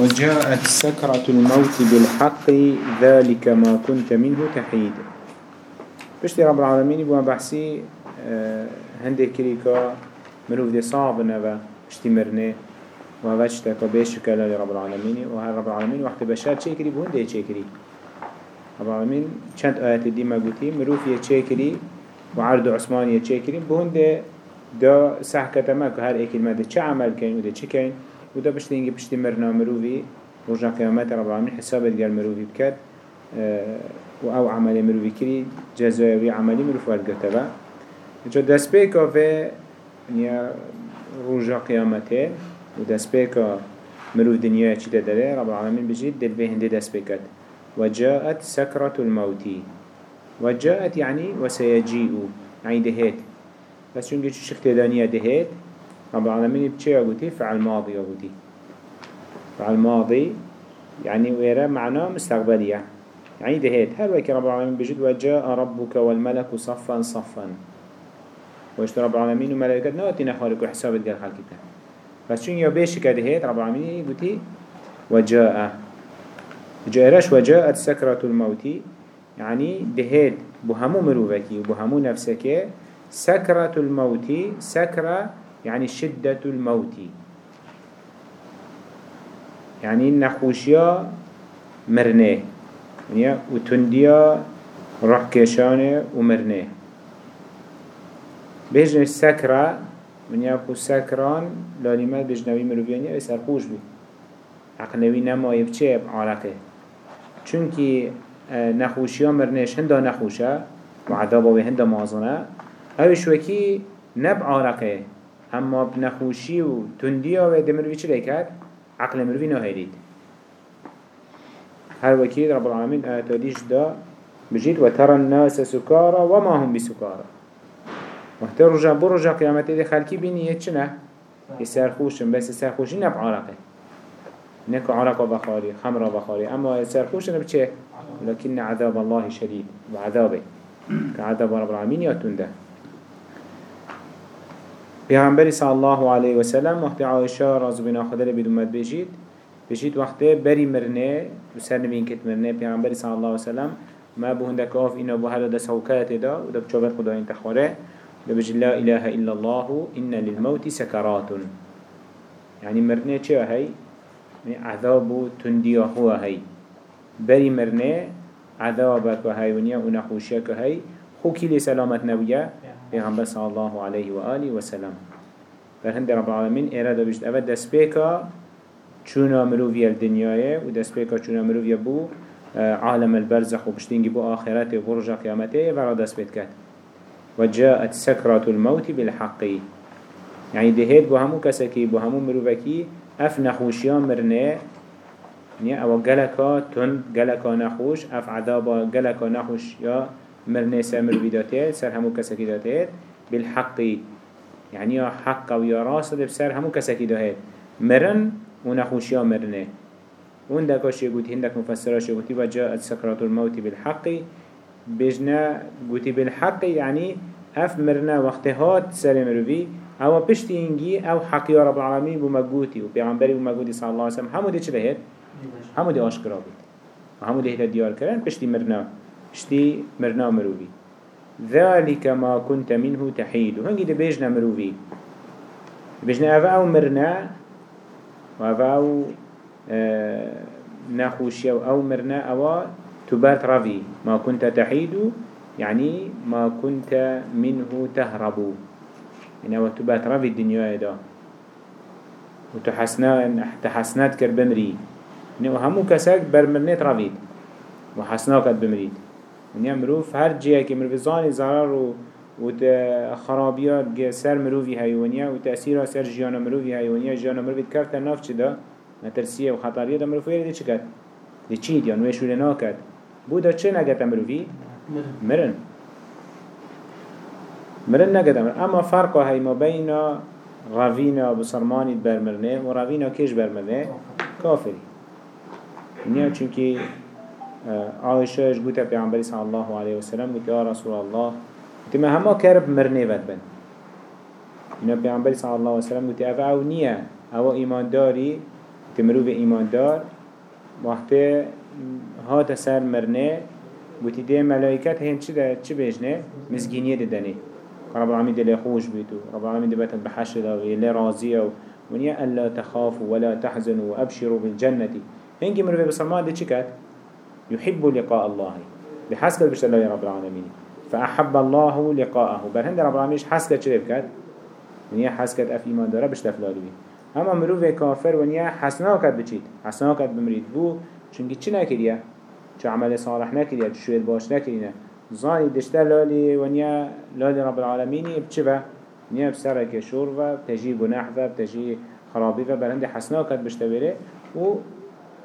وجاءت سكرة الموت بالحق ذلك ما كنت منه تحيد. بشتي رب العالمين يبقى بحسي آه، هندي كريكا مروف دي صعب نبا اشتي مرنه وهذا بيشكل لرب العالمين وهذا رب العالمين وقت بشار چه بهون دي چه رب العالمين چند آيات دي ما قوتي مروف يه وعرض عثمان يه چه بهون دي دا صح كتما هر ايكل ما ده چه عمل كين وده چه كين وده بشتي انجي بشتي مرنا مروفي رجع قيامات رب العالمين حسابت قال مروفي بكت آه و أو عمل مروفي كري جزاوي عملي مروف ورقتبا جو دست بيكا في رجع قيامته و دست بيكا مروف دنيا چي داره رب العالمين بجيد دل به هنده دست بيكت وجاءت سكرة الموت. وجاءت يعني وسيجيء يعني دهيت بس چونك شخت دانية دهيت؟ رب العالمين بچه يقولي فعل ماضي يقولي فعل ماضي يعني ويرا معناه مستقبلية. يعني دهيت هل وكي رب العالمين بجد وجاء ربك والملك صفا صفا. واشت رب العالمين وملائكة نواتي نخالك وحسابت قال خلقك بس چون يبيش كدهيت رب العالمين يقولي وجاء. جاء وجاءت سكرة الموت. يعني دهيت بهمو مروفكي وبهمو نفسكي سكرة الموت سكرة يعني شدة الموت. يعني نخوشيا مرنه. يعني وتنديا روح كيشانه ومرنه. بيجن السكرة من يأكو سكران لاليمات بيجنوي مروفياني اي سرخوش بي. عقلوي نما يبچه عرقه چونكي نخوشيا مرنش هندا نخوشه وعذابه هندا مازنه. اوش وكي نب عارقه اما بنخوشي و تنديا و دمروي چه لكت عقل مروي نهيريد هر وكي رب العالمين آتاديش دا بجيد وترى الناس سكارا وما هم بسكارا وقت رجع برجع قيامت دي خلقي بيني يتشنه يسرخوشن بس يسرخوشي نب عارقه نكو عرق بخاري خمر بخاري اما يسرخوشن بچه؟ لكن عذاب الله شديد وعذابه كعذاب رب العالمين يتنده پیغمبری صلی الله علیه و سلم وقت عایشه راز بنا خدا بدومت بجید بجید وقت بری مرنه و سر نبین کت مرنه پیغمبری صلی الله علیه و سلم ما بو هندك آف إنا بو هذا سوكات دا ودا بشوفت خدا انت خواره بجي لا إله إلا الله إن للموت سكرات يعني مرنه چه هاي عذاب تندي هو هاي بري مرنه عذابك هاي ونيا ونخوشك هاي خو كيلي سلامت نبيه پیغمبر صلی الله علیه و آله و سلم در هند رب العالمین اراده بشت اول دست پیکا چونا مروفی الدنیای و دست پیکا چونا مروفی بو عالم البرزخ و بشتینگی بو آخرت و برج قیامته و را دست بید و جاءت سکرات الموت بالحقی يعني دهيت بو همو كسكي بو همو مروفكي اف نخوشيان مرنه يعني أو غلقا تن غلقا نخوش اف عذابا غلقا نخوش يا مرنه سامر بيداته سر همو كسكي داته بالحق يعني يا حق ويا راس بسر همو كسكي داته مرن ونخوشيا مرنه. وندك اشي قلت هندك مفسراش قلت وجاءت سكرات الموت بالحق بجنا قلت بالحق يعني اف مرنا وقت هات سر مروي أو بشتي انجي أو حق يا رب العالمين بمجوتي وبيعنبري بمجوتي صلى الله عليه وسلم. همو دي چه بهت همو دي اشكرا بيت همو دي هتا ديار كرن بشتي مرنا اشتي مرنا مروفي ذلك ما كنت منه تحيد. وهنجي دي بيجنا مروفي بيجنا أفا أو مرنا وأفا أو آه نخوشي أو مرنا أو تبات رفي ما كنت تحيد يعني ما كنت منه تهرب. يعني أو تبات رفي الدنيا دا. وتحسنات كر بمري يعني وهمو كساك برمرنت رفيد وحسناك بمريد ونیا مروف هر جیه که مروف زانی ضرر و خرابیات سر مروفی هیونیا و تأثیر سر جیان مروفی هیونیا جیان مروفی کرد ناف چه دا؟ مترسیه و خطریه دا مروفی دی چه کرد؟ دی چی دیان؟ وی شوله ناکد بودا چه نگد مروفی؟ مرن. مرن نگد مرن. اما فرق هی ما بین غوینا بسرمانی برمرنه و غوینا کش برمرنه کافری. نیا چونکه عائشة اش قوتا پیغمبری صلی الله علیه وسلم؟ قلت يا رسول الله قلت ما هما كرب مرنه ود بن. اینا پیغمبری صلی الله علیه وسلم قلت افا أو نیا أو ایمان داری تمروف إيمان دار وقت هات سر مرنه بوتي دي ملايكات هين چه ده چه بيجنه مزگينيه ده دنه رب العالمين دل خوش بيتو رب العالمين دي بيتن بحشر ده ويلي راضيه ونيا ألا تخافوا ولا تحزنوا وأبشروا بالجنة هنجي مروف بسلمان ده چه كات يحب لقاء الله. بحسب بشتر الله رب العالمين. فأحب الله لقاءه. بل هند رب العالمين حسكت چه بكات ونيا حسكت أف إيمان داره بي. أما مروف كافر ونيا حسنا كات بچيت. حسنا كات بمريد بو. چونكي چه نكريا چه عمل صالح نكريا چه شويد باش نكريا زاني دشتا لالي ونيا لالي رب العالمين بچه با؟ ونيا بسرك شور و بتجي گناح و بتجي خرابي و بلند حسنا كات بشتبره و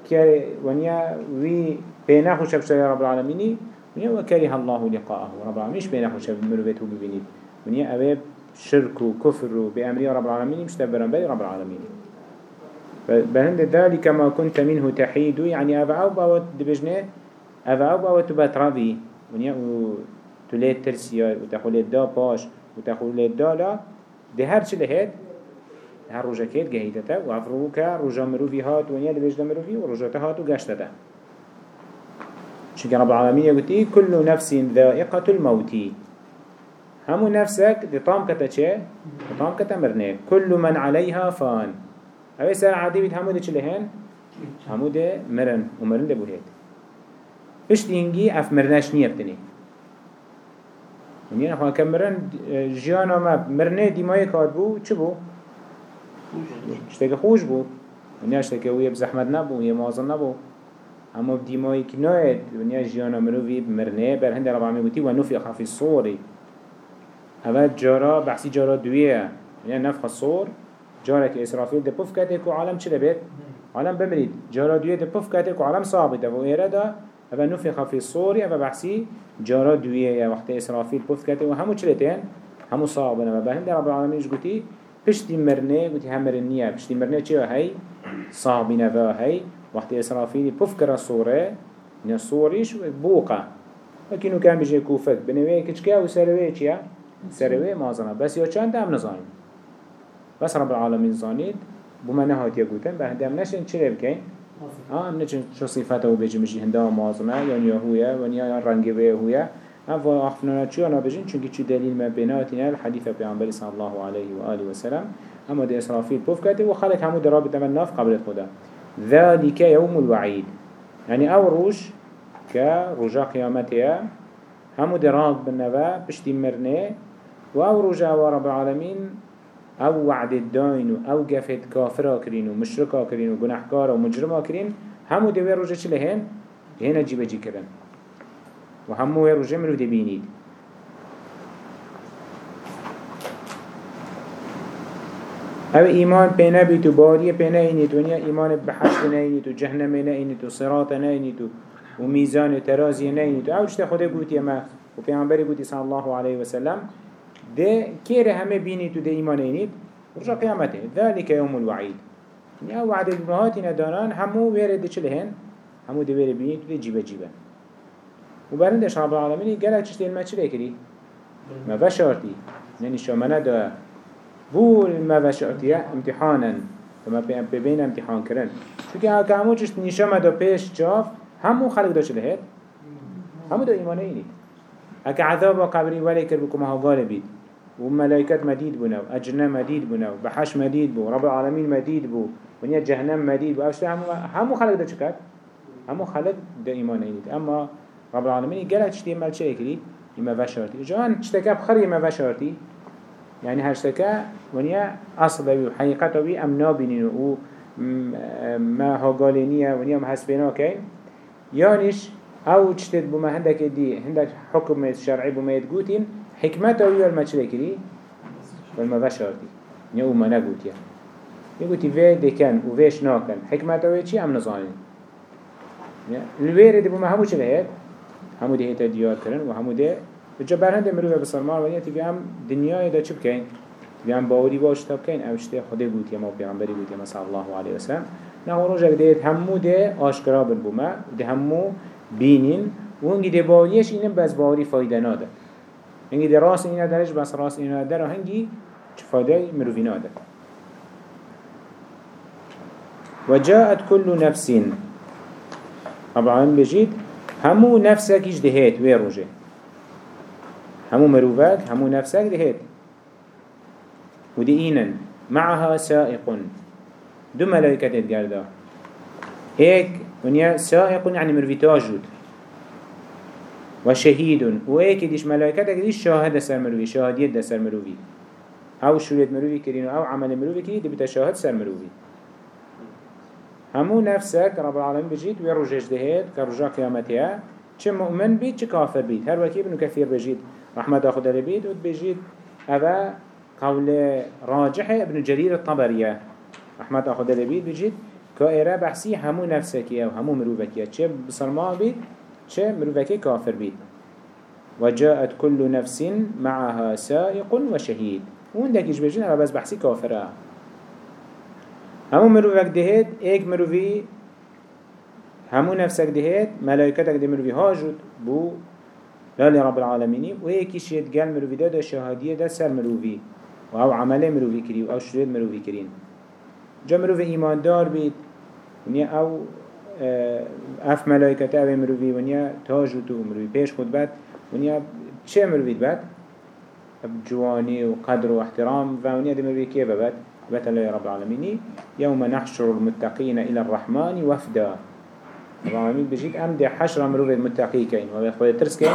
كاري ونيا وي بينا خوش بشتبه رب العالمين ونيا وكره الله لقاءه. رب العالمين مش بينا خوش بمروفته ببينيد؟ ونيا أباب شرك وكفر بأمر رب العالمين مش تبرن بي رب العالمين بهند ذلك ما كنت منه تحيد يعني أفعوا باوت دبجنه أفعوا باوت بترابي ونيا تلات ترسيا وتخليت دا باش وتخليت دا لا ده هر چه لهد هر روژه کهید گهیده تا و افرو که روژه مروفی هات ونیا دبجده مروفی و هات و شكرا رب العالمين يقول كل نفس ذائقة الموت. همو نفسك دي طام كتا چه؟ طام كتا مرنة. كل من عليها فان. اوه سر عادي بيت همو دي چه لهن؟ همو دي مرن ومرن دي بوهيد پشت ينجي اف مرنش نيه بتني ونیا نخواه که مرن؟ جیانا ما مرنة دیمای کاد بو چه بو؟ اشتاك خوش بو. ونیا اشتاك ویه بزحمت نبو ویه مازن نبو. أما دیمای کنایت ونیا جیانا مروی مرنه بر هند رب العالمین گوتی و نفخ فی الصوری اول جارا بحثی جارا دویه یعنی نفخ الصور. جارا که اسرافیل ده پف کده که عالم چه بید؟ عالم بمرید جارا دویه ده پف کده که عالم ثابته و ده اول نفخ فی الصور اول بحثی جارا دویه وقت اسرافیل پف کده و همو چه لتین؟ همو صابنه و بهند رب العالمینش گوتی؟ پشتی مرنه گوتی هم مرنیه پشتی مرنه چه هی؟ صابنه و هی. وقت اسرافیل پف کرا صوره نه صوریش بوقه لكنه كان بيجي كوفت بنوي كتشكا وسروي چيا سروي مازنا بس يو چند هم نزانين بس رب العالمين زانيد بما نهات يقولن بهده هم نشن چره بكين آه هم نشن شو صفاته بيجي مجي هنده مازنا يعني يهويا ونيا رنگي بيهويا أفا أخفنا چو أنا بجين چونك چو دليل ما بيناتنا الحديث بيعنبري صلى الله عليه وآله وسلم أما دي إسرافيل بوفكته وخلق همو درابط من ناف قبل خدا. ذلك يوم الوعيد. يعني أو روش كرجا قيامتها. همو دراب بالنبا بشتي مرنه. و أو رجع رب العالمين أو وعد الدين أو قفت كافرا كرين و مشركا كرين و گناحكارا و مجرما كرين همو دوه رجع چه لهن؟ هنا جيبه جي كرن. و همو رجع منو دي بينيد أو ایمان پینا بی تو باری پینا اینی تو نیا ایمان بحشت نینی تو جهنم نینی تو صراط نینی تو و میزان ترازی نینی تو. أو جتا خدا گوتی ما و پیانبری گوتی صلی الله علیه وسلم ده كير همه بيني تو ده إيمان إنيد رجع قيامته ذلك يوم الوعيد يعني أو وعد المهاتنا دانان همو ويره ده چلهن همو ده ويره بيني تو ده جيبه جيبه وبرندش رب العالمين قالك چشت چلي كري ما بشارتي يعني شو ده بول ما بشارتي امتحانا. فما بين امتحان كرن. چونك هكا همو چشت نشامه ده پیش جاف همو خلق ده چلهت همو ده إيمان إنيد هكا عذاب قبري ولي كربكم هاو غالبيد وملائكات مديد بنا وأجنة مديد بنا وبحش مديد بو رب العالمين مديد بو ونيا جهنم مديد بو. أشتى همو همو خلق ده چكت همو خلق ده إيمان اينيد أما رب العالمين قال تشتي مال شيء كري يما بشارتي جوان تشتكى بخير يما بشارتي يعني هشتكى ونيا أصل بي وحقيقته بي أمنا بينين و ما هقالينية ونيا محسبينه كين يانش أو تشتت بما هندك دي هندك حكم شرعي بما يتقوتين حكمته ويا المشري كري والمبشر دي نيو ما نقول يا يقولي في كان وفيش ناكن حكمته ويا شيء أم نظانين الوير دي بما همو شبهت همو دي هيتا ديار كرن وهمو دي جا برند مروی مروف بسرمان ونیا تیوی هم دنیای دا چی بکن؟ تیوی هم باوری باش تا بکن. اوشتی خود گوت ما پیغمبری بری یا ما سال الله علیه وسلم نه روژا دیت همو ده آشکرا بر بوما ده همو بینین. و اونگی ده باوریش اینم بس باوری فایده ناده. اینگی ده راس اینا درش بس راس اینا در هنگی چه فایده نداره ناده. وجاءت کل نفسین. طبعا بجید همو نفسك اجدهيت ويروجه همو مروفك همو نفسك دهيت ودي إينا معها سائق. دو ملائكة تتقال هيك ونيا سائق يعني مروفي تاجود وشهيد. وهيك ديش ملائكتك ديش شاهد سر مروفي شاهدية سر مروفي. أو شريط مروفي كرين أو عمل مروفي كرين دي بتشاهد سر مروفي. همو نفسك رب العالمين بجيت ويروجش دهيت كرجا قيامتها چه مؤمن بيت چه كافر بيت. هر وكي بنو كثير بجيت. رحمة أخذ بيت ود بجيت أبا قول راجح ابن جرير الطبرية رحمة أخذ بيت بجيت كائرة بحسي همو نفسك أو همو مروفك چه بصرما بيت چه مروفك كافر بيت وجاءت كل نفس معها سائق وشهيد وندك إيش بجين أبا بس بحسي كافرة همو مروفك دهيت ايك مروفي همو نفسك دهيت ملايكتك دي مروفي هاجود. بو لالي رب العالمين و ايكيش يتقال مروفي دا دا شهادية دا سر مروفي. و أو عمله مروفي كري و أو شريد مروفي كرين جا مروفي ايمان دار بيت ونيا أو اف ملايكت أو مروفي ونيا تاجود و مروفي پیش خود بات ونيا چه مروفي بات؟ جواني و قدر و احترام. و ونيا دي مروفي كيف بات؟ بتلا رب العالمين يوم نحشر المتقين إلى الرحمن وفدا. العالمين بجيت أم دي حشر مروف المتقين كين ويخوي ترس كين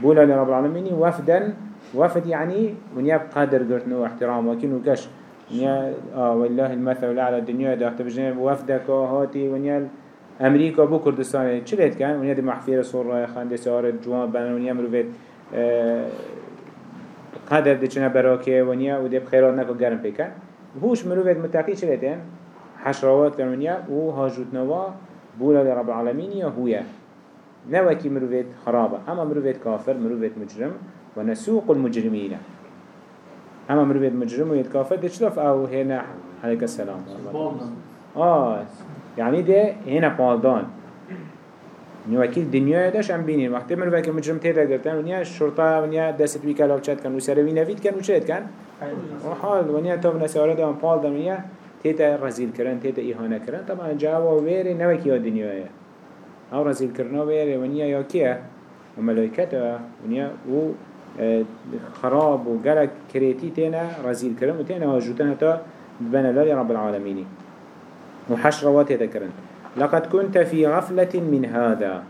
بولا لرب العالمين وفدا وفد يعني ونيا بقدر قرتنا واحترام وكين وكش ونيا آه والله المثل على الدنيا ده تبجنا وفدك هاتي ونيا أمريكا بو كردستان. چلت كان؟ ونيا دي محفير صورة خاندي سارة جوان بنا ونيا مروفت آه قدر دي چنا براكي ونيا ودي بخيرات نكو گرم بكن هوش مروفت متقی چه لیتن؟ حشروات کنونیا و هاجوت نوا بولا لرب العالمين يا هويا نوكي مروفت خرابة أما مروفت كافر مروفت مجرم ونسوق المجرمين. أما مروفت مجرم ويت كافر دي شلوف أو هنا؟ عليك السلام. آه يعني ده هنا بالدان. نوكيل دنيا داش عم بينين. وقت مروفت مجرم تيدا قرتن ونيا الشرطة ونيا دست بيكالا وشات كان وسروي نفيد كان وشات كان وحال ونیا تو نسیاره دام پال دمیا تیتا رزیل کردن تیتا ایهانه کردن طبعا ویره نوی کیا دنیاه أو رزیل کردن ویره ونیا یا کیه و ملائکته ونیا و خراب و گلک کریتی تینا رزیل کردن و تینا واجوتن تا بنا رب العالمين وحشر واتي ذكرن لقد كنت في غفلة من هذا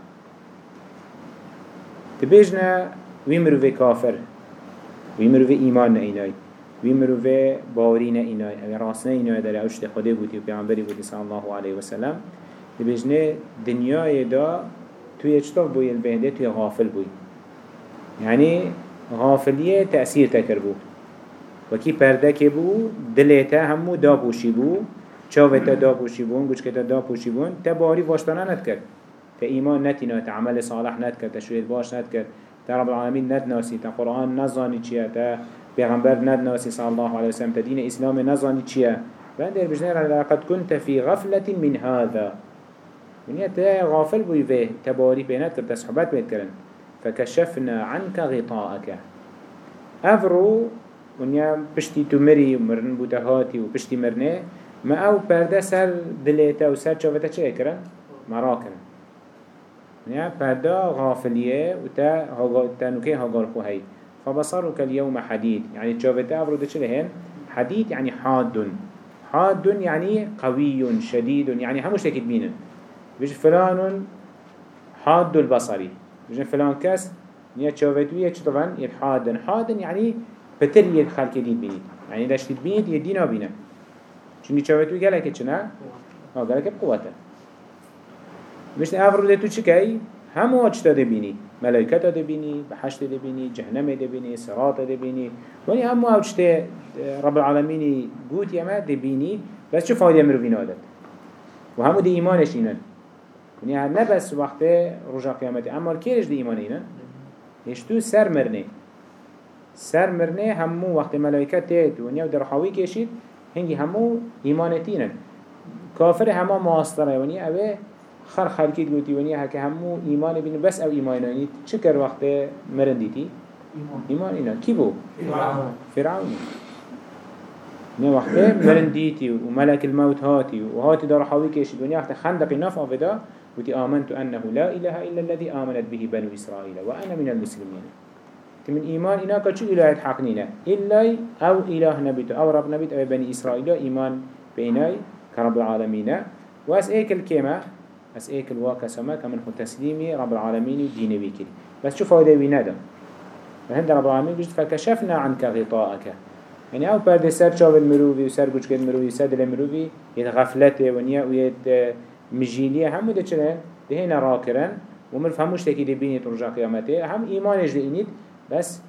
تبيجنا ويمرو في كافر ويمرو في إيمان إيناي وی مروفه باوری نه اینای اوی راست نه اینای داره اوشت خوده بودی و پیامبری بودی صلی الله علیه و سلم دبیجنه دنیای دا توی چطور بوی البهنده توی غافل بوی یعنی غافلیه تأثیر تکر بود وکی پرده که بو دلیتا همو دا پوشی بو چاوتا دا پوشی بون گوشکتا دا پوشی بون تا باری واشتانه ند کرد تا ایمان نتینا تا عمل صالح ند کرد تا شوید باش ند کرد تا رب العالمین ند ناسی تا قرآن نزانی چیه تا پیغمبر ند ناسی صلی الله علیه وسلم تدین اسلام نزانی چیه بعد در بجنه لقد كنت في غفلة من هذا ونیا تا غافل بوی به تباری بینات کرد تصحبت بید کرن فكشفنا عنك غطاءك. أفرو ونیا پشتی تو مری مرن بوتهاتی و پشتی مرنه ما أو پرده سر دلیتا و سر چاوتا چه کرن؟ مرا کرن ونیا پرده غافلیه و تا تنوکه هاگال خوهی فبصرك اليوم حديد. يعني تشوفت أفرو ده هن حديد يعني حاد. حاد يعني قوي شديد. يعني هموش تكيد بينا بيش فلان حاد البصري. بيش فلان كاس نيا تشوفت ويا طبعا يحاد حاد يعني بتر يد خلق دين بيني. يعني داش تبيني يدينا بينا چونی تشوفت ويا؟ قالك چنا آه قالك بقوته. مش أفرو ده تو چكاي همو اجتا ده بيني. ملائكته دبيني بحشت دبيني جهنم دبيني صراط دبيني وني همو اوجت رب العالمين قوت يما دبيني بس شو فايدة مروفين عادت وهمو دي إيمانش اينن وني هر نبس وقت رجا قيامتي اما كيرش دي ايمان اينن يشتو سر مرنه سر مرنه همو وقت ملائكه تيت ونيا در حاوي كيشيد هنگي همو ايمانتينن كافر همو ماستره وني اوه خر خلقی گوتی ونیا هک همو ایمان بین بس أو ایمانانی چه کر وقت مرن دیتی؟ ایمان اینا کی بو؟ فرعون نه وقته مرن ديتي وملك الموت هاتي وهاتي دار حاوي كيش الدنيا وقت خندق نفع فدا وتي آمنت أنه لا إله إلا الذي آمنت به بنو إسرائيل وأنا من المسلمين. من إيمان إنا كشو إله حقنينا إلا أو إله نبيت أو رب نبيت أو بني إسرائيل إيمان بيناي كرب العالمين. وأس إيك الكيمة؟ أس إيك الواقع سما كمن هو تسليمي رب العالمين دين بيكري بس شو فايدة وينادم فهند رب العالمين بجد فكشفنا عنك غطاءك. يعني أو بعد سر شاف المروي وسر جوج كد مروي سد المروي يتغفلته ونيا ويت مجيلية هم ده چلن ده هنا راكرن ومن فهموش تكيد بيني ترجع قيامته هم إيمانش لإنيد بس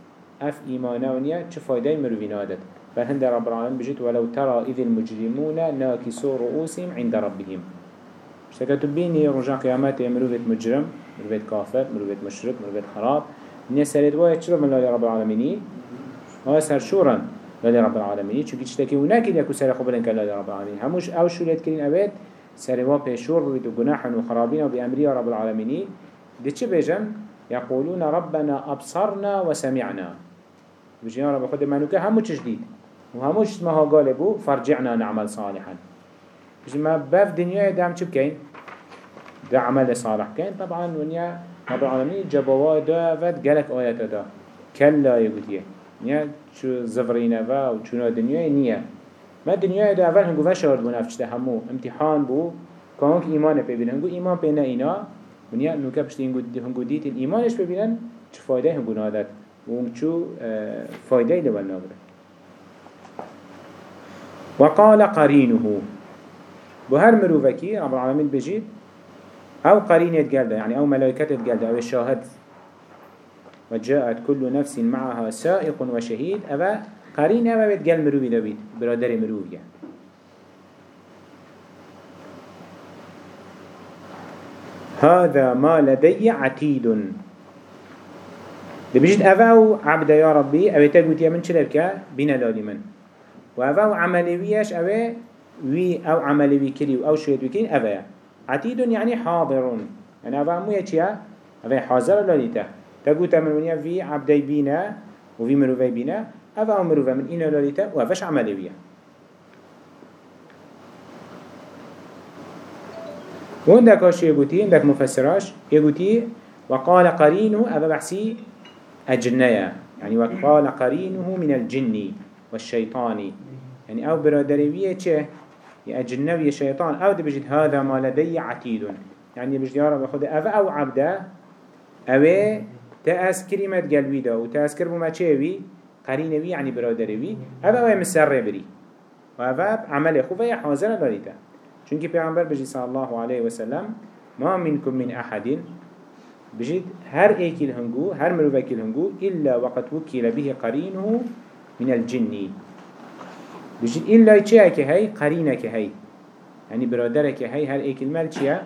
اف إيمانه ونيا چه فايدة مروي نادت. بل هند رب العالمين بجد ولو ترى إذ المجرمون ناكسوا رؤوسهم عند ربهم. اشتكتوا بيني رجع قيامته مروي مجرم مروي كافر مروي مشرك مروي خراب. نيا سرد وايد شرب من الله رب العالمين هو سر شورا لله رب العالمين چونكي تشتكي وناكد يكو سر خبرن كلا رب العالمين هموش أو شوليت كرين اويد سروا بيشور بيتو جناحا وخرابين وبأمرية رب العالمين دي چه بيجن يقولون ربنا أبصرنا وسمعنا. بيجن رب خد منوكا همو جديد وهموش ما هو قالبو فرجعنا نعمل صالحا. بيجن ما بف دنيا دام چه بكين ده عمل صالح كين طبعا ونيا رب العالمين جبوا دا ود قالك آيات دا. كلا يقول نیا چو زفرینه و و چونا دنیای نیه ما دنیای دا اول هنگو وشارد بو نفچته همو. امتحان بو. که ایمان ببینن. هنگو ایمان پینا اینا. و نیا نوکه پشت هنگو دیت ایمانش ببینن چه فایده هنگو نادد و چو فایده لول نابده وقال قرينه بهر مروفكي رب العالمين بجيد أو قرين يتقال يعني أو ملائكة يتقال أو الشاهد وجاءت كل نفس معها سائق وشهيد أبا قرين أبا بيت قال مروبي دبيت برادر مروبي هذا ما لدي عتيد. بيجد أفاو عبد يا ربي أبي تقول يا من شركة بنا لالي من. وأفاو عملي ويش أبي وي أو عملي ويكري أو شوية ويكري أبا عتيد يعني حاضر يعني أفا مو يتشيا أبي حاضر لاليته تقول تمرونيا في عبدي بينا وفي مروفي بينا أفا مروفي من إنا لاليتا وأفاش عملي بيا. وعندك اش يقولي عندك مفسراش يقولي وقال قرينه أبا بحسي أجنيا يعني وقال قرينه من الجن والشيطان. يعني أو برادريوية چه يا أجنبي شيطان. أو بجد هذا ما لدي عتيد. يعني بجد يا رب خد أفا أو عبدا أوه تأس كلمة قلبي دا وتأس كربو ما چهوي قرينة وي يعني برادر وي هذا هو مسر بري وهذا عمل خوفا حاضر لاريتا چونك پیغمبر بجي صلى الله عليه وسلم ما منكم من أحد. بجد هر ايكي الهنگو هر مروفاكي الهنگو إلا وقت وكيل به قرينه من الجن. بجد إلا چه هاي قرينك هاي يعني برادرك هاي هر ايكي المال چه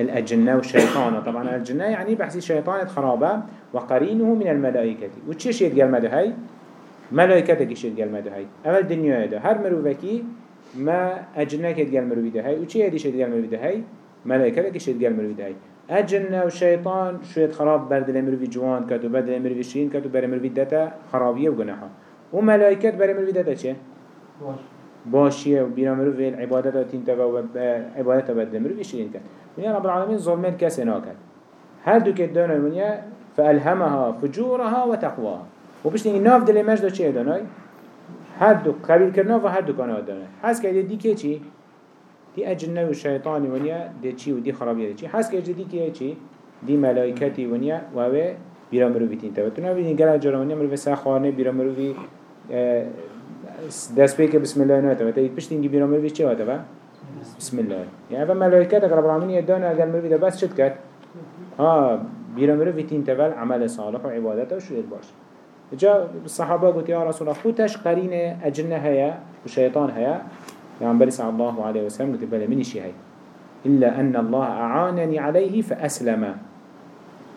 الأجنة والشيطان طبعا الجنة يعني بحثي شيطان خرابة وقرينه من الملائكة وتشيش يتقال مده هاي ملائكتك يش يتقال مده هاي أول دنيا ده هر مروفكي ما أجنك يتقال مروفي ده هاي وشي يديش يتقال مروفي ده هاي ملائكتك يش يتقال مروفي ده هاي أجنة والشيطان شوية خراب برد المروفي جوان كتو برد المروفي شين كتو برد المروفي داتا خرابية وجناحة وملائكت برد المروفي داتا چه؟ باشيه وبينا مروفي العبادات تنتبه وعبادات برد المروفي شين كت ونيا رب العالمين كسي ناكت هل دو كدانا ونيا فألهمها فجورها وتقواها. وبشتين ناف دل مجد چه دانای هر دو قبیل کرنا و هر دو کانا دانای حس که دی که چی؟ دی اجنه و شیطانی ونیا دی چی و دی خرابیه دی چی؟ حس که دی که چی؟ دی ملائکتی ونیا و اوه بیرا مروی تین تا تو نبینی گل جرا ونیا مروی سخانه بیرا مروی دست که بسم الله نه تا تا پشتین گی بیرا مروی چه واتا بسم الله. يعني هذا ملائكة رب العالمين يدانا أجل مروي ده بس شد ها بيرا تين تبال عمل صالح وعبادته وشو جا الصحابة قلت يا رسول الله خوتش قرين أجنة هيا وشيطان هيا. يعني برس الله عليه وسلم قلت بلا مني شي هي إلا أن الله أعانني عليه فأسلم.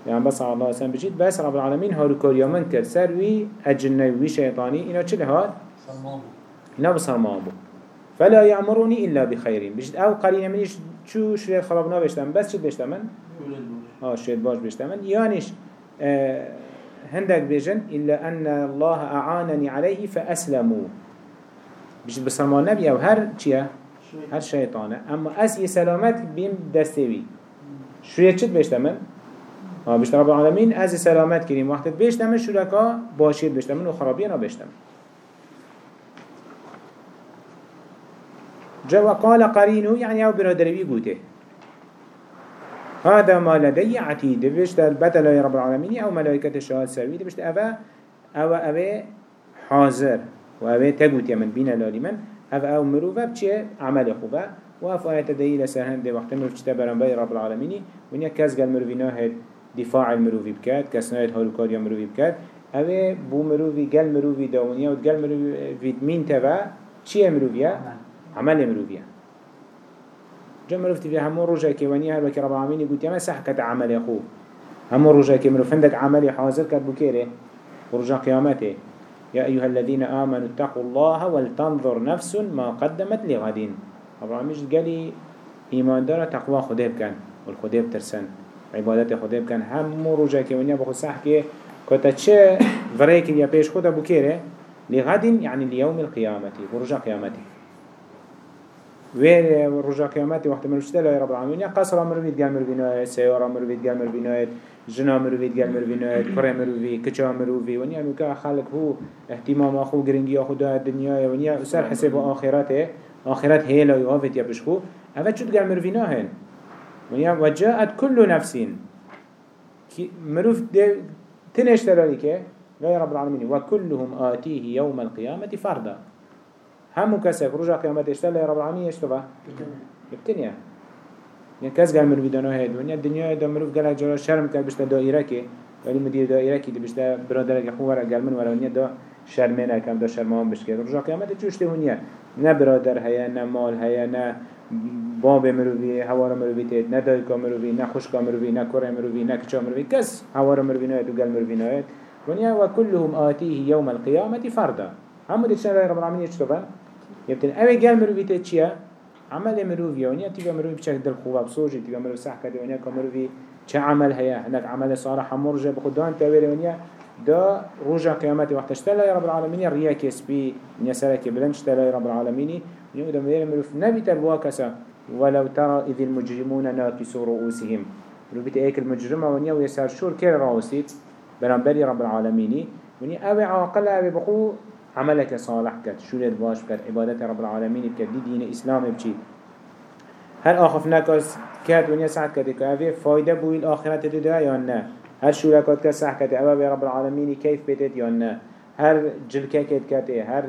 يعني بس الله وسلم بجيت بس رب العالمين هارو كوريا من كر سروي أجنة وي شيطاني إنا چل هاد إنا بصرمان بو فلا يأمرني إلا بخير بجيت أو قرين منيش شو شريط خرابنا بشتم بس شد بشتم آه شريط باش بشتم يانيش آه هندك بيجن إلا أن الله أعانني عليه فأسلموا. بيجد بسلمان نبي أو هر چيه هر شيطانة. أما أس سلامت بيم دستوي شوية چد بيشتمن؟ ها بيشت رب العالمين. از سلامت كريم وقت بيشتمن شركا باشير بيشتمن وخرابينا بيشتمن. جوا قال قرينه يعني أو برادروي قوته. هذا ما لدي عتيد. بيشت يا رب العالمين أو ملائكة الشهاد سوي بيشت أبا أو أبا حاضر وأبا تقوت من بين لالي من. اف أو مروفه بچه عمل خوبه و اف آیت دهی لسهن ده وقت مروف چتا برنبای رب العالمینی ونیا کس گل مروفی ناهد دفاع المروفی بکد کس ناهد هالوکار یا مروفی بکد. اوه بو مروفی گل مروفی داونیا و گل مروفی مين تبا چیه مروفیه؟ عمل. مروفیه جا مروفتی في همون رجا كيوانية هل وكي رب العالمين يقول يما سح كت عمل أخوه همون رجا كي مروف عندك عمل حاضر كت بكيره ورجا قيامته يا أيها الذين آمنوا اتقوا الله ولتنظر نفس ما قدمت لغدين أبراهيم قالي إيمان دارا تقوى خده بكن والخده بترسن عبادت خده بكن هم رجا كونيا بخو صحكي كتا چه فريك يا بيش خدا بكيره لغدين يعني ليوم القيامة ورجا قيامته رجا قيامته وقت من اشتلا يا رب العالمين قصر مروفيد قال مروفينايت سيارة مروفيد قال مروفينايت جنا مروفيد قال مروفينايت كره مروفي كچا مروفي ونيا نوكا خلق هو اهتمام اخو گرنگي اخو دا الدنيا ونيا سر حسب آخرته آخرت هيلا يوافت يا بشخو اوه چود قال مروفيناهن ونيا وجاءت كل نفسين مروف تنش تلالي يا رب العالمين وكلهم آتيه يوم القيامة فردا همو كسك رجع قيامت اشتغل يا رب العالمين يشتغل بتنيا يعني كاس قال مروف دانا هيد ونيا الدنيا دا مروف قال جرا شرم كان بشتا دائرة كي ولی مدیر دائره کی بشتا برادر که خوارا قال من ولا ونيا دا شرمنا كم دا شرمان بشكي رجع قيامت چوشته ونيا نه برادر هيا نه مال هيا نه باب مروی هوار مروی تید نه دایکا مروی نه خوشکا مروی نه کره مروی نه کچا مروی کس هوار مروی ناید و گل مروی ناید ونیا و كلهم آتيه يوم القيامة فردا هم دشتن رب العالمين يشتغل يبتن اوه مروفی ته چیه؟ عمل مروفی ونیا تیگه مروفی بچک دل خوبه بسوجی تیگه مروفی صح کده ونیا که مروفی چه عمل هیا هناك عمل صالح مرجع بخدان تاوير ونیا دا رجع قيامتي وقت اشتلا يا رب العالمين ريا كسبي ونيا سلك بلن اشتلا يا رب العالمين ونيا دا مدير مروف نبي ترواكسا ولو ترى إذ المجرمون ناكسوا رؤوسهم مروفي تأيك المجرمة ونيا ويسار شور كير راوسيت بنابري رب العالمين ونيا أوي عاقل أوي بقو عملك صالح كت شورت باش كت عبادت رب العالمين بكت دي دين إسلام بچيت هل آخف نكاس كت ونيا سعد كت كافي فايدة بوي الآخرة تدعى يا نه؟ هل شوركات كت صح كت أبا رب العالمين كيف بيتت يا نه؟ هر جلكه كت كته هر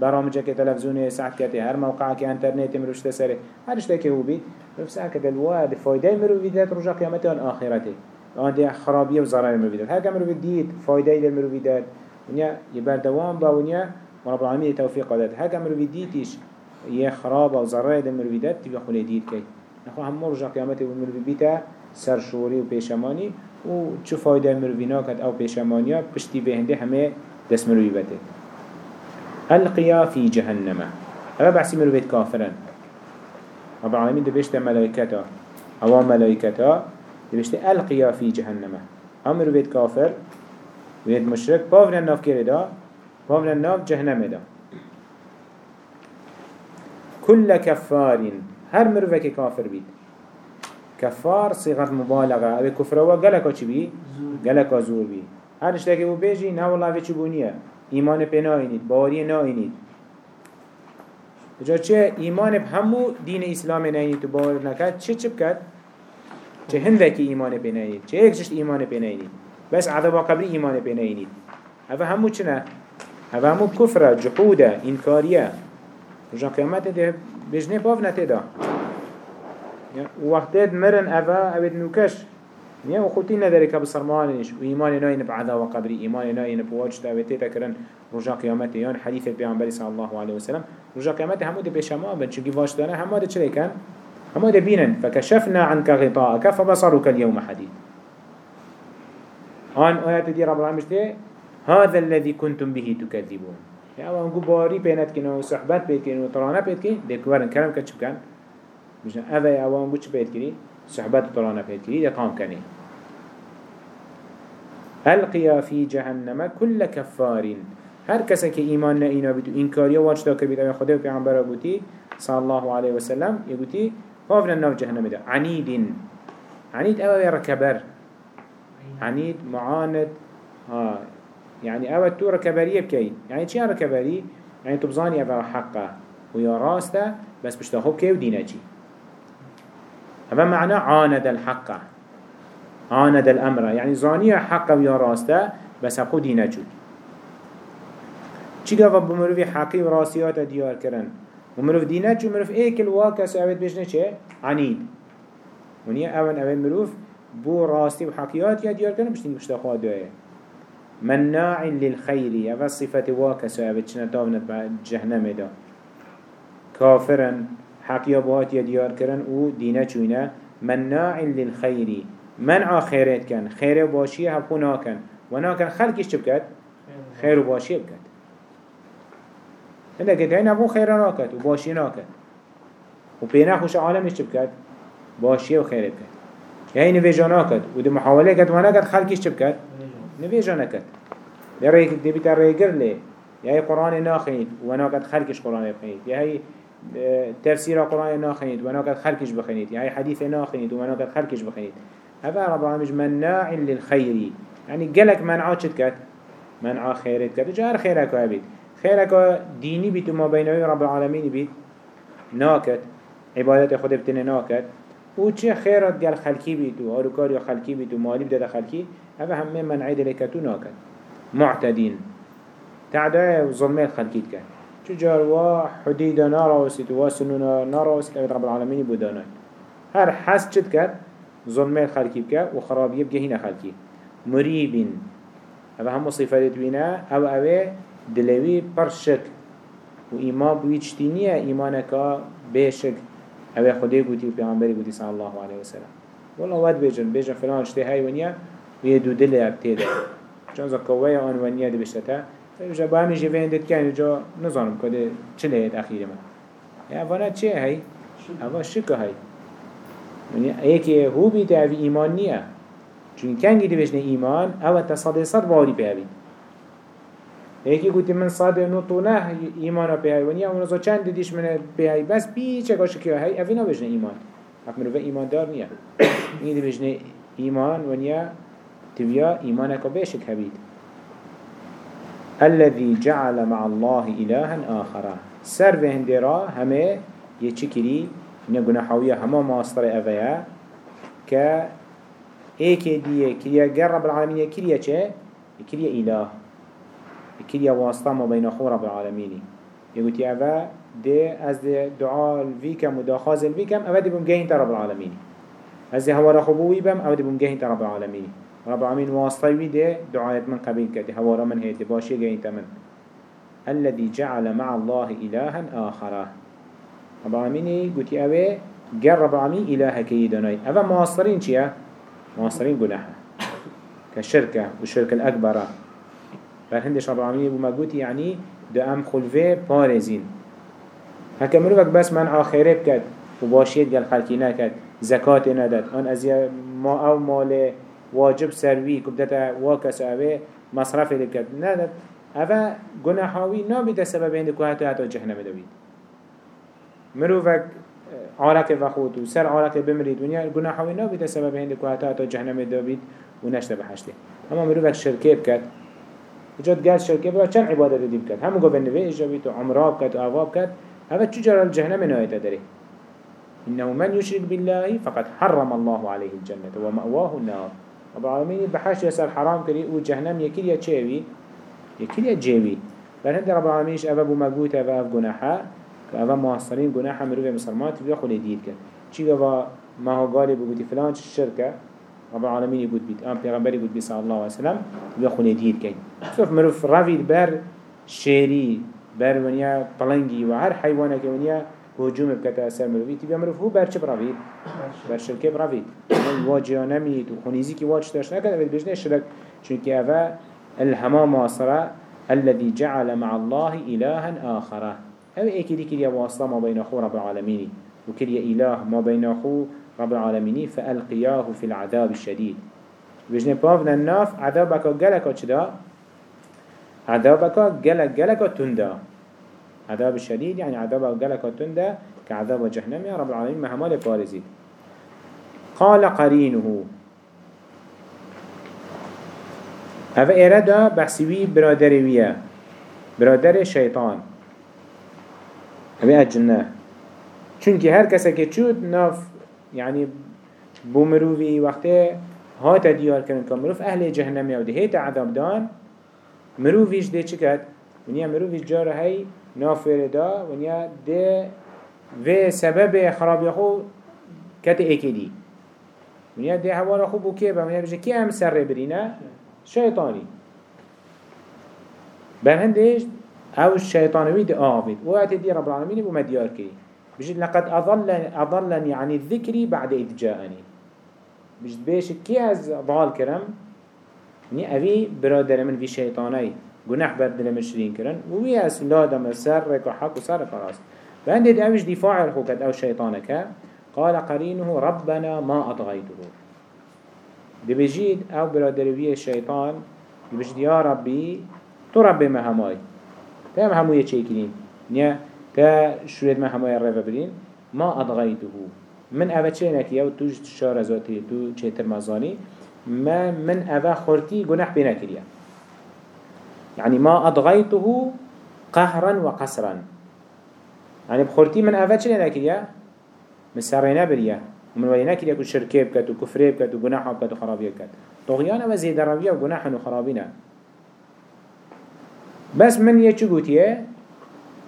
برامج که تلفزیونی ساعت كته هر موقع که انترنت مروش تسره هر اشته که هو بید بس هكذا الواد فايدة مرو بيدات رجع قيامته عن آخرته. آن دي خرابية وزرار مرو بيدات هكذا مرو بيديت فايدة إلى مرو بيدات ونیا یه بردوام با ونیا رب العالمین توفیق داد هک أمر دیتیش یه خراب و ضرر دم مروی داد تبی خلی دید کی نخو هم مرجع قیامت و مروی بیتا سرشوری و پیشمانی و چه فایده مروی ناکد أو پیشمانی ها پشتی بهنده همه دست مروی بده فی جهنم. اما بحثی مرویت کافرن رب العالمین دبشت ملائکتا أو ملائکتا دبشت القیا فی جهنم. هم کافر وید مشرک پاوریا ناف که دا پاوریا ناف جهنم دا کل کفارین هر مروفك که کافر بید صيغة صیغت مبالغه. كفر هو قلقا چی بی؟ قلقا زور بی هر اشتاكي که او بیجی نه ولی چبونية ايمان بنا اينيد باوري نا ناینید جا چه ايمان همو دین اسلام ناینید تو باور نکات چه چپ بكد چه هندکی ایمان بنا اينيد چه اكششت ایمان بنا اينيد بس عذاب قبري إيمان بينينيد هذا همو چنا هذا همو كفرة جحودة إنكارية وجا قيامت ده بجنه باف نتدا وقتاد مرن أفا أبد نوكش نيا وخوتين ندرك بصرمانش وإيمان ناين بعذاب قبري إيمان ناين بواجه تابتي تكرن رجا قيامته يان حديث البيعنبري صلى الله عليه وسلم. رجا قيامته همو ده بشما بن چونكي واش دانا همو ده چلي كان همو ده بينن فكشفنا عنك غطاءك فبصرك اليوم حديد هان آيات دي رب العالمين بشته هذا الذي كنتم به تكذبون. يعني نقول باري بينات كنا وصحبات بيت كنا وطرانة بيت كنا ديكوارن كلام كتشب كان بجنا أذا أول نقول بيت كنا صحبات وطرانة بيت كنا دقام كني ألقيا في جهنم كل كفار هر کسی که ایمان نه اینا بید و اینکاری واج تا کرد أو خدا و پیغمبر گوتی صلی الله علیه و سلم یگوتی هاون ناف جهنم ده؟ عنید عنید أو ركبر عنید معاند. ها. يعني أو تو ركبريه بكي يعني چي ركبري يعني تبزاني أو حقه ويا راسته بس بشتاخو بكي ودينه چي هذا معنى عاند الحق. عاند الأمر. يعني زانية حق ويا راسته بس أبقو دينه چود چی گفت بمروفی حقی و راسیات دیار کرن و مروف دینه چو مروف ایکل واکس اوید بشنه چه؟ عنید. ونیا اول اول مروف بو راستی و حقیات یا دیار کرن بشتین بشتا خواه دوه مناع للخير صفت واکس اوید چنه تاونت با جهنم دا. كافرا حقيا بهات يديار كرن و دينا چوينه مناع للخير منع خيرات كان خير باشي هبخو ناكن و ناكن خلقش چه بكت؟ خير و باشي بكت هنده كت هين هبخو خير ناكت و باشي ناكت و بينا خوش عالمش چه بكت؟ باشي و خير بكت يعني نفيجا ناكت و دي محاولة كت و ناكت خلقش چه بكت؟ نفيجا ناكت دي بيتا ريقر لي يا هي قرآن ناخيد و ناكت خلقش قرآن بخيد يا هي تفسير القرآن ناخنيد وناكد خلقش بخنيد يعني حديث ناخنيد وناكد خلقش بخنيد هذا رب العالمين مناع للخير يعني قالك منعا چد كت منعا خيرت كت جار خيرك هبيت خيرك ديني بيت ما بينه رب العالمين بيت ناكد عبادت خود بتنه ناكد و چه خيرات قال خلقي بيت و هاروكاري خلقي بيت و مالي بدأ خلقي هذا هم منعي دلكتو ناكد معتدين تعداء وظلمات خلقيت كت چجار و حديد ناراوسيت و سنون ناراوسيت أبد رب العالمين بودانات هر حس چد کرد ظلمه خلقی بکه و خرابیه بگه هینه خلقی مريب أو همو صفات بينا أو اوه دلوي پر شك و ایمان بوی چتینیه ایمانکا بشك هوا خدای بودی و پیامبری بودی صلی الله علیه و سلم. ولی واد بیچن بیچن فلان شته های ونیا وی دو دل ابتدا چون زکوای آن ونیا دی بشه تا جا با همیشه ویندت کنی جا نزانم کده چله هید اخیر من. اولا چه های؟ اولا شکه ونیا یعنی یکی هو بیده اوی ایمان نیه. چون کنگی دی ایمان او تصادی صد باری به ايكي قلت من صد نطونه ايمان بيهوي ونيا ونزا چند ديش من بيهوي بس بي چه قاشك هاي اوي بجنه ايمان اكملو في ايمان دار نيا يدي بجنه ايمان ونيا تبيا ايمانك بيشك هبيت الذي جعل مع الله إلها آخر سر في هندرا همه يتشكري نقول حوية هما ماستر أفيا ك ايك دي كريا جرب العالمين كريا چه كريا إله كريا واسطة ما بين أخو رب العالمين يقول يا أفا دي از دي دعاء الفيكم وداخاز الفيكم أفا دي بمجهين رب العالمين از دي هوا رخبوي بم أفا دي بمجهين رب العالمين رب العالمين واصطي ده دعاية من قبيل كده هوارا من هيت باشي جاين تمن الذي جعل مع الله إلها آخر. رب العالمين قلت أوي جر رب العالمين إله كيداناي أفا معاصرين چيا؟ معاصرين قناحة كشركة والشركة الأكبر فالهندش رب العالمين بما قلت يعني دو أم خلفه بارزين هكا مروفك بس من آخره بكت وباشيت قال خلقي نكت زكاة ندت أن أزيا ما أو مال واجب سروي كبدتا واكس اوه مصرف لكت نه اوه گناحاوي نابد سبب هنده که حتی حتی جهنم دوید مروفك عارك وخوت و سر عارك بمريد ونیا گناحاوي نابد سبب هنده که حتی حتی جهنم دوید و نشته بحشته اما مروفك شركه بكت جد قال شركه بكت چند عبادت دي بكت. همو قبل نوه اجابيت و عمره بكت و اواب بكت هذا تجار الجهنم نهاية داره إنه من يشرك بالله فقد حرم الله عليه الجنة ومأواه النار. رب العالمين بحاش يسال حرام كري و جهنم يكير يا تشيوي يكير يا جيوي بل هند رب العالمين أبا بمجوت أبا أف جناحة أبا معصرين جناحة مروي مسلمات بيأخذ يدير كن شيء ما هو قال بقولي فلان الشركة رب العالمين يقول بيت أم پیغمبر يقول بيت صلى الله عليه وسلم بيأخذ يدير كن شوف مروف رافيد بر شيري بر ونيا بلنجي وهر حيوانك ونيا هجوم بكتا أسر مروفي تبقى مروف هو برچه براويد برشركه براويد واجه نميد و خونيزي كي واجه تاش. نكد أبد بجنه شرك چونك أفا الهما ماصرة الذي جعل مع الله إلها آخر. أو إيكي دي كريا واصلة ما بين أخو رب العالمين. وكريا إله ما بين أخو رب العالمين فألقياه في العذاب الشديد. بجنة بافنا الناف عذابك قلقا چدا عذابك جلك جلك تندا عذاب الشديد يعني عذاب جلك تندا كعذاب جهنم يا رب العالمين مهما لفارزي قال قرينه. هذا إرادة بحسوي برادروية برادر الشيطان هذا الجنة چونك هر که چود ناف يعني بومروفي وقته هات ديار كرن كمروف أهل جهنم يودي هيت عذاب دان. مروفيش ده چكت ونيا مروفيش جار هاي نافر دا ونيا ده و سبب خرابي خو كت اكدي ونيا ده هوا خو بو كيبا ونيا بجي كي ام سر برينا شيطاني برهندش أو الشيطانوي ده آفد وقت دي رب العالمين بو مديار كي بجد لقد أضلني, أضلني عن الذكر بعد إذ جاءني. بجد بيش كي از ضال كرم؟ ني أبي برادر من في شيطاني. جناح بردل مشرين كرن. ووي از لا دم سر رك حق وسر فراس فعندد أوش دفاع الخوكت أو شيطانك قال قرينه ربنا ما أطغيته دي بجيد أو برادر في الشيطان بجد يا ربي تربي مهماي تهم همو يتشيكين نيا تا شريد ما همو يرفا برين ما أضغيته من أفا چينك يو توش شار ذاتي تو چيتر مزاني ما من أفا خورتي گناح بينا يعني ما أضغيته قهرا وقسرا يعني بخورتي من أفا چينك كريا من سرينا بريا ومن ولينا كريا كو شركي بكت و كفري بكت و گناح بكت و خرابي بكت طغيانا وزيد روية و گناح و خرابينا بس من يچو گوتيه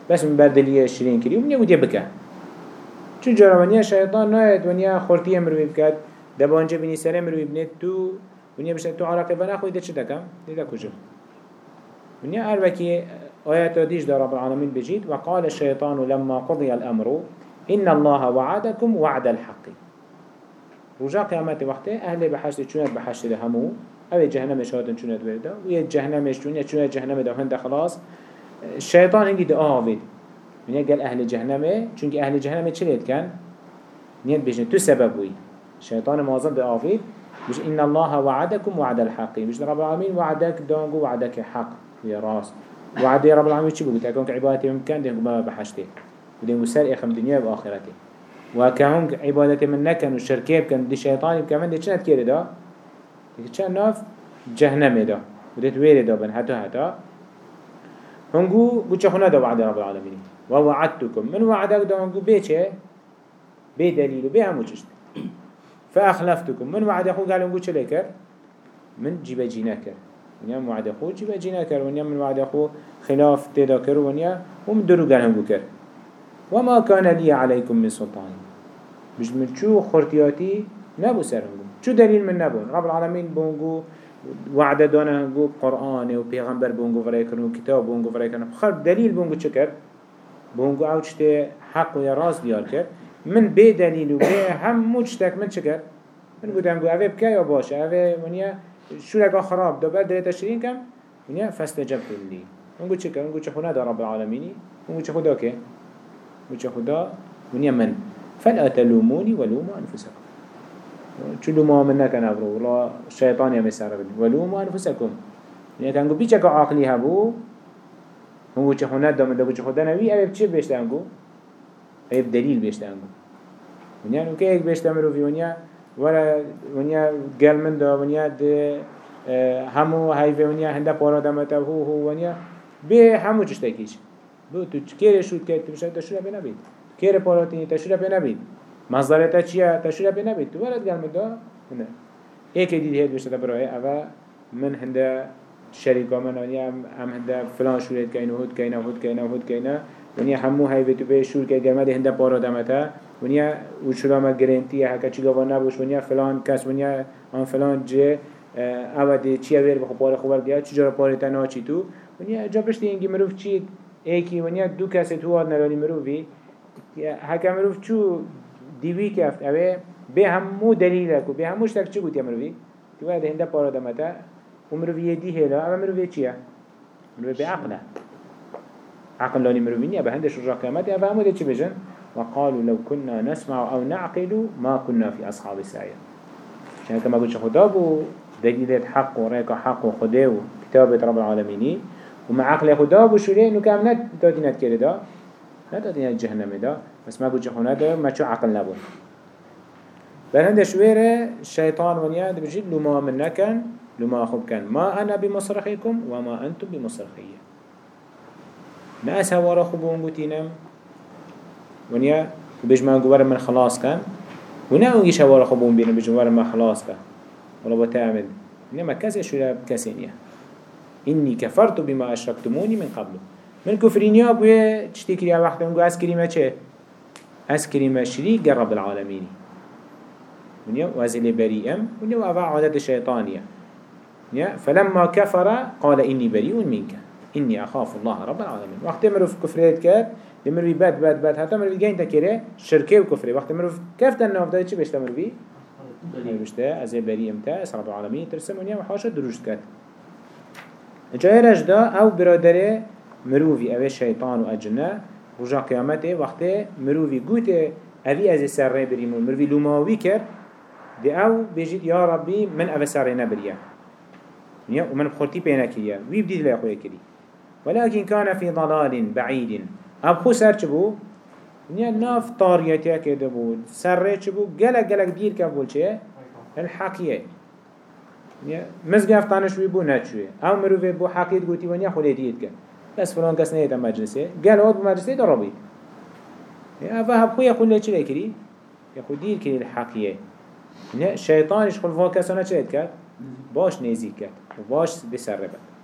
بس من بردلیه شرین کری و منیا گوتیه بکه چون جارا ونیا شیطان ناید ونیا خورتی مروی بکد. دبانجه بینی سره مروی بنید. تو ونیا بشه تو عراقی بنا خوی ده چه دکم؟ دیده کجا؟ ونیا اروکی آیات دیش در رب العالمین بجید وقال الشيطان لما قضي الأمر إن الله وعدكم وعد الحق. رجاء قيامت وقته أهل بحشت چونت بحشت همو أو جهنم شهادن چونت ورده ويا جهنم چونت چونت جهنم ده هنده خلاص الشيطان هنگی ده آوید من قال أهل جهنمه چونك أهل جهنمه چلید كان نيت بيجن تو سبب وي الشيطان معظم ده آوید بيش إن الله وعدكم وعد الحق. بيش رب العالمين وعدك دونغو وعدك حق. يا راس وعد رب العالمين چي بقول تكون عبادتي ممكن ده ما بحشته ودين مسار إخم دنيا وآخرته وكهم عبادتي من نكن والشركة كان دي شيطان كمان دي چند كيري ده چند ناف؟ جهنم ده ودي ويري ده بن. حتى حتى هنگو بوچه خونه دا وعد رب العالمين ووعدتكم من وعدك دا هنگو بيچه بي دليل بي همو چشت فأخلفتكم من وعد أخو قال هنگو چلي كر من جيب جينا كر ونيا من وعد أخو جيب جينا كر ونيا من وعد أخو خلاف تدا كر ونيا ومن درو قال هنگو كر وما كان لي عليكم من سلطان. مش من شو خرطياتي نبو سر هنگو. شو دليل من نبو رب العالمين بونگو وعد دانا هنگو قرآن و پیغمبر بونگو فرای کرن و کتاب بونگو فرای کرن. خب دلیل بونگو چه کرد؟ بونگو آو چته حق و راز دیار کرد. من به دلیل و به همو چتک من چه کرد؟ من بودم گو اوه بکه یا باشه؟ اوه منیا شورکا خراب دو بعد دلیتا شرین کم؟ منیا فاستجبت لی منگو چه کرد؟ منگو چه خونه دا رب العالمینی؟ منگو چه خدا که؟ منگو چه خدا؟ منیا من. فلا تلوموني ولوموا أنفسكم چلو ما من نکن افرو ولا شیطان یمی سر بدی ولو ما انفسکم. یعنی تنگو بیچه که عقلی هبو هنگو چه خونه دامن دابو چه خدا نوی اوه چه بیشتر اوه دلیل بیشتر هنگو ونیا نو که ایک بیشتر مروفی ونیا ولا ونیا گل من دا ونیا ده همو هایفه ونیا هنده پارا دمتا هو هو ونیا به همو چشتکیش بو تو کیره شود که تو بشه تشوره کیره پارا تینی تشوره بی نبید مصدرتا چیه؟ تشوره بی نبید. تو ولد گرم دا نه. ایک دید هید بشتا برای اوه من هنده شریکا من ونیا هم هنده فلان شورید کین و هود کین و هود کین و هود کین ونیا همو به تو به شور که گرمه هنده پارا دمتا ونیا و شما ما گرنتی هکا چی گوان نبوش ونیا فلان کس ونیا آن فلان جه. اوه دی چیه ویر بخو پار خوبر دیا چجا پار تنا چی تو؟ ونیا جا پشتی اینگی مروف چی؟ ایکی. ونیا دو کسی تو آد نلانی مروفی. هکا مروف چو؟ دیوی کفت أوه به همو دلیل کو به هموش تک چه گوتی مروی تو هذا هنده پارا دمتا. و مروی دی هلا أما مروی چیه مروی به عقله عقل لاني مروينيا بهندش الرجاء قيامات أبا همو چه بجن وقالوا لو كنا نسمع أو نعقل ما كنا في أصحاب السعير. عشان كما قلت خدا بو دليلات حق وريك حق وخده وكتابة رب العالمين. ومع عقل خدا بشوره إنه كام نت دادينت كده دا ندادينت جهنم دا. بس ما بوجه خونه دا ما شو عقل نبون بلند شويره الشيطان ونيا بجد لما من نكن لما أخب كان ما أنا بمصرخكم وما أنتم بمصرخية ناس هوا خبون قتينم ونيا بجمع قوار من خلاص كان ونا ويش هوا خبون بينا بجمع ما خلاص كان ولا بتعمل إنما كذا شو لا كسينيا إني كفرت بما أشركتموني من قبل من كفرين يا أبويا تشتكي يا وقت نقول أسكريمة شيء أسكريمة شريك رب العالمين ونيا وازل بريئم ونيا وأفع عادة الشيطانية فلما كفر قال إني بريء منك إني أخاف الله رب العالمين وقت مرو في كفريت كات لمرو بات بات بات حتى مرو جاين تكيره شركه وكفره وقت مرو كيف تنه أفضل شيء بيشتا مرو بي بيشتا أزي بريء امتا رب العالمين ترسم ونيا وحاشا دروش كات جاي رجدا أو برادره مروفي أوي الشيطان وأجنة رجا قيامته وقت مروفي قوته أبي أزي سر بريمون مروفي لوماوي كر دي أو بيجيت يا ربي من أبي سر نبريا ومن بخورتي بينا كريا ويبدي لا يخوي كري ولكن كان في ضلال بعيد أبخو سر چبو نیا ناف سره چه بود گلک گلک دیر که بود چه الحقیه نیا مزگفتانش وی بو نچوه أو مروفه بو حقیت گوتی و نیا خودی دید که بس فلان کس نیتا مجلسه گل هاد بو مجلسه در رابید اوه هب خوی خود چه کری یا خود دیر کری الحقیه نیا شیطانش خود فاکسانه چه کرد باش نزيك وباش بسر بد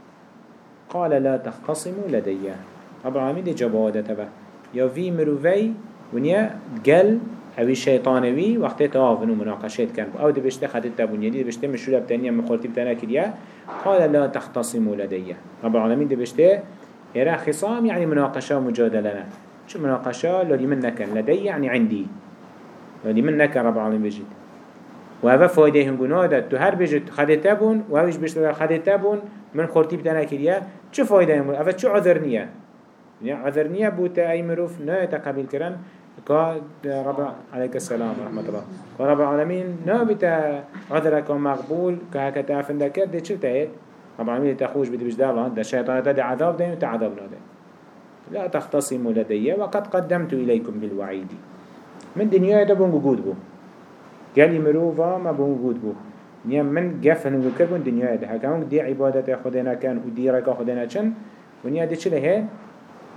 قال لا تختصموا لدي. رب العالمين دي جبادة تبا يا في مروفي ونيا قل اوي شيطانوي وقت تافنو مناقشات كان أو دي بشته خدت تبونيا دي بشته مشولة بتانيا مخالطي بتانا كريا قال لا تختصموا لدي. رب العالمين دي بشته يرى خصام يعني مناقشة مجادلنا شو مناقشة؟ لولي منك لدي يعني عندي. لولي منك رب العالمين بجد و هذا فایده هنگونه داد تو هر بجت خدته بون و هیچ بشت خدته بون من خورتی بتنا کریه چه فایده هنگونه اول چه عذر نیه يعني عذر نیه بود ای مروف نه تقبل کرن که رب عليك السلام ورحمة الله. ورب العالمين نه بیت عذرك مقبول. که هکت افنده کرد ده چه تهید رب العالمين تخوش بدي بجد الله ده شيطان ده عذاب ده وتعذاب ناده لا تختصموا لدي وقد قدمت إليكم بالوعيد. من دنيا ده بونجو جود بو. قال مروفا ما بوجود بو. نيا من جفن وكربون دنيا ده هكذا دي عبادة خدنا كان ودي ركا خدنا كان ونيا دي هي؟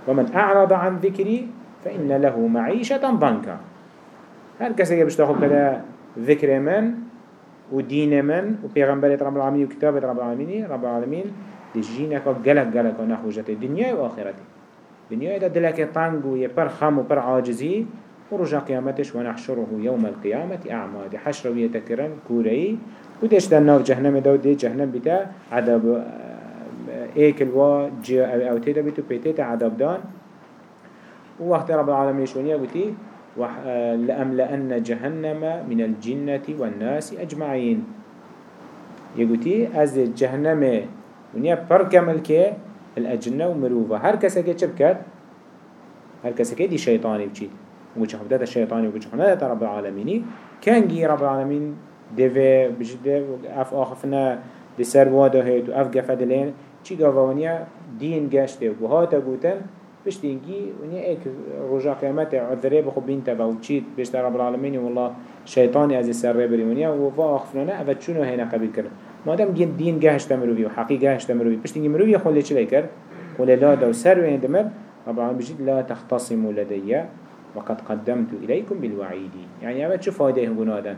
ومن أعرض عن ذكري فإن له معيشة ضنكا. هل كسي بيشتاخد كده ذكر من ودين من؟ وبيغمبر رب العالمين وكتابة رب العالمين رب العالمين دي جينك جلك جلك ونحوجة الدنيا وآخرته الدنيا ده دلك طنق ويبر خام وبر عاجزي ورجع قيامتش ونحشره يوم القيامة. أعمى دي حشر ويتكرن كوري. وديش ده النار جهنم دو دي جهنم بتا عذاب إيكل و جي أو تيدا بيتو بيتيتا عذاب دان. ووقت رب العالمين شونيا قلتي لأملأن جهنم من الجنة والناس أجمعين. يقولي از جهنم ونيا بركمل كي الأجنة ومروفة. هر كسكي چبكت هر كسكي دي شيطاني بچيت وجه خبدت الشيطاني وجه خبدت رب العالمين كان جي رب العالمين دفع بجد اف آخفنا بسر واده هيت و اف قفد لين چي قاوانيا دين گشته و هاتا قوتن بشتينجي ونيا ايك رجا قيامت عذره بخب بين تبا وچيت بشت رب العالمين والله شيطاني از سر بري ونيا وفا آخفنا افت شنو هنا قبل كر ما دام جين دين گهشت مروي و حقي گهشت مروي بشتينجي مروي خلي چلي كر خلي لا دو سر وين دمر رب العالمين بجد لا تختصموا لدي وقد قدمت إليكم بالوعيد يعني أبد شو فايده هنگون آدن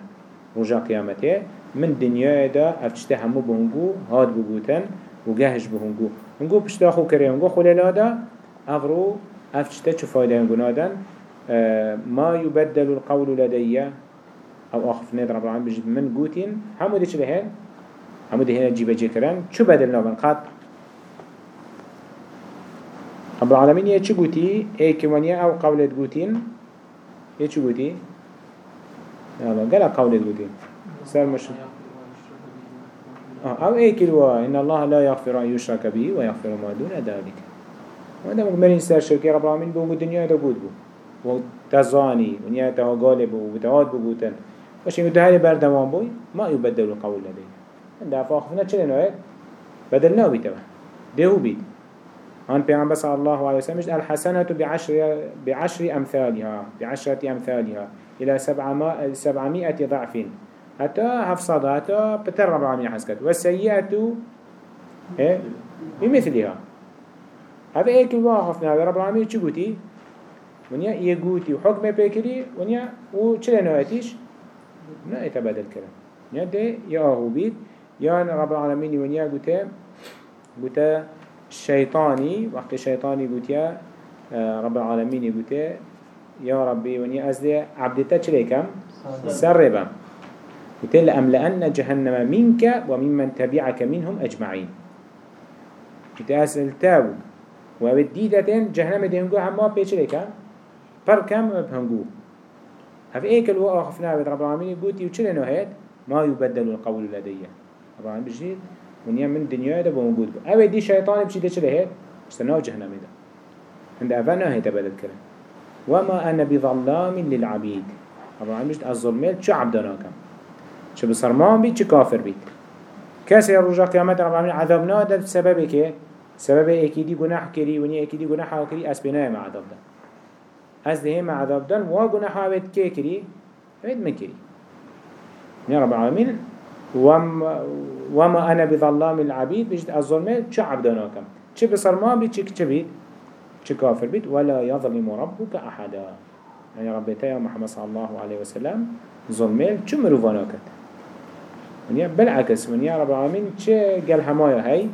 رجا قيامته من دنيا دا افتشته همو بهنگو هاد بگوتن و گهش بهنگو. هنگو پشتا خو کره هنگو خلال دا أغرو فايدة هنگون آدن آه ما يبدل القول لدي أو أخف نيد رب بجد من قوتين. همو دي چلهن همو دي هنا جيبه جكرن شو بدل نابن قط رب العالمين يا چه قوتي؟ اي كمانيا أو قولت قوتين؟ يا چه قوتي؟ يلا قال قولت قوتين. سر مش أو اي كلوا إن الله لا يغفر أن يشرك به ويغفر ما دون ذلك. وهذا مقبلين سر شركي رب العالمين بو الدنيا دا قوت بو. وتزاني ونيا تها غالب وبتعاد بقوتن باش يقول هاي بردمان بوي ما يبدل القول لديه عند فاخفنا چلين بدلنا بيتوا ده بيت عن پیغمبر صلى الله عليه وسلم الحسنة بعشر, بعشر أمثالها بعشرة أمثالها إلى سبعمائة ضعف. حتى هفصد حتى بتر رب العالمين حسكت. والسيئة إيه؟ بمثلها. هذا إيه كل واقفنا رب العالمين چه قوتي ونیا یه گوتی و حکم پیکری ونیا و چه نهایتیش؟ نه اتبادل کرد ونیا ده آهو بید یا رب العالمین ونیا گوته گوته شیطانی وقت شیطانی گوتیا رب العالمین گوته يا ربي وني أزدي عبدتا چليكم سربا قلت لأملأن جهنم منك وممن تبعك منهم أجمعين قلت أسأل تاو وبديدتين جهنم دينجو هما بيچليكم پر کم بهنگو هف ايك ألو آخفنا بيت رب العالمين قوتي وچل نهيت ما يبدل القول لدي رب العالمين بجديد ونيا من دنيا ده بموجود بو. اوه دي شيطان بشي چل هيت استناو جهنم ده عند افا هيت بدل كرن وما أنا بظلام للعبيد رب العالمين بجد الظلمات شو عبدناكم شو بصرمان بيت شو كافر بيت كاسي رجا قيامت رب العالمين عذابنا ده سبب إيه سبب اكيدي گناح كري ونيا اكيدي گناح كري اسبناه مع عذاب ده از ده ما عذاب دن و گناه هاوید که کری؟ هاوید مکری يا رب العالمين وما, وما أنا بظلام العبيد بجد الظلمة شو عبدناكم شو بصرما بيت شو كبيت شو كافر بيت ولا يظلم ربك أحدا. يعني ربيتا يا محمد صلى الله عليه وسلم ظلمة شو مروفاناكت ونيا بالعكس ونيا رب العالمين شو قال همايا هاي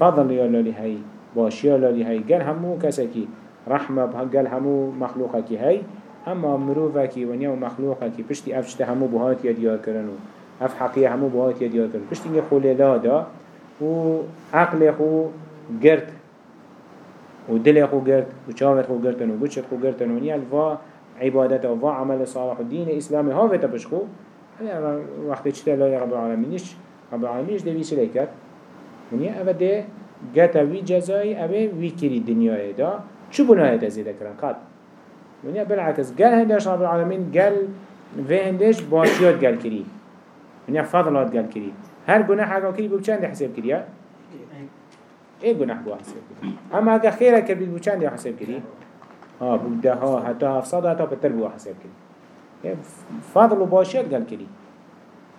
فضل يا لولي هاي باشيا لولي هاي. قال همو كسكي رحمة بهنجل همو مخلوقه كي هاي أما مروفه كي ونيا ومخلوقه كي پشتي افشت همو بهات يديار كرنو اف حقية همو بهات يديار كرنو پشتي نگه خوله لادا و عقل خو گرد و دل خو گرد و چاوت خو گرتن و گوشت خو گرتن و نيا الوا عبادت و عمل صالح و دين اسلامي هاوتا بشخو وقت چتا لا رب العالمينش رب العالمينش ده ويش ليكت ونيا اوه ده گتا وی جزای اوه وی کری دنیای دا. شو بناهي تزيد كران قد ونيا بالعكس قال هندش رب العالمين قال في هندش باشيات قال كري ونيا فضلات قال كري هر جناح حاجة كري بوچان حساب كري إيه جناح بو حساب كري اما اگه خيره كبير بوچان دي حساب كري ها بوده ها حتى افصاد حتى بتر بو حساب كري فضل و باشيات قال كري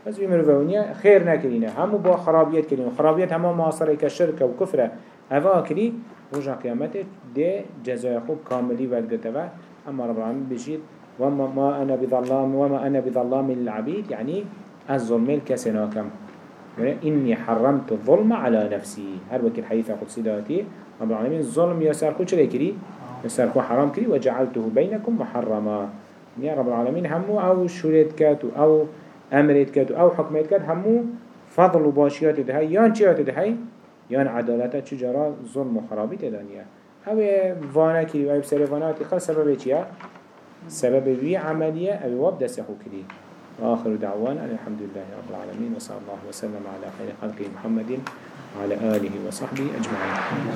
بس بيمرو ونيا خير نكرينا همو با خرابيات كرينا خرابيات همو معاصره كشركة وكفرة هوا كري رجع قيامته ده جزاء خوب كاملي ودقتوا أما رب العالمين بجيد وما ما أنا بظلام وما أنا بظلام للعبيد يعني الظلم الكسناكم إني حرمت الظلم على نفسي هل وكي الحديث قدسي داتي رب العالمين الظلم يسار خو چلي كري يسار خو حرام كري وجعلته بينكم محرما. يا رب العالمين همو أو شريت كاتو أو أمرت كاتو أو حكمت كات همو فضل وباشيات دهي يان چيات دهي يان عدالتا چجرا ظلم و خرابی تدانیه اوه وأنا کری و أو بسر وأنا تخل سبب چیه؟ سبب وی عملیه. أو واب خو کری وآخر دعوان الحمد لله رب العالمين وصلى الله وسلم على خير خلق محمد وعلى آله وصحبه أجمعين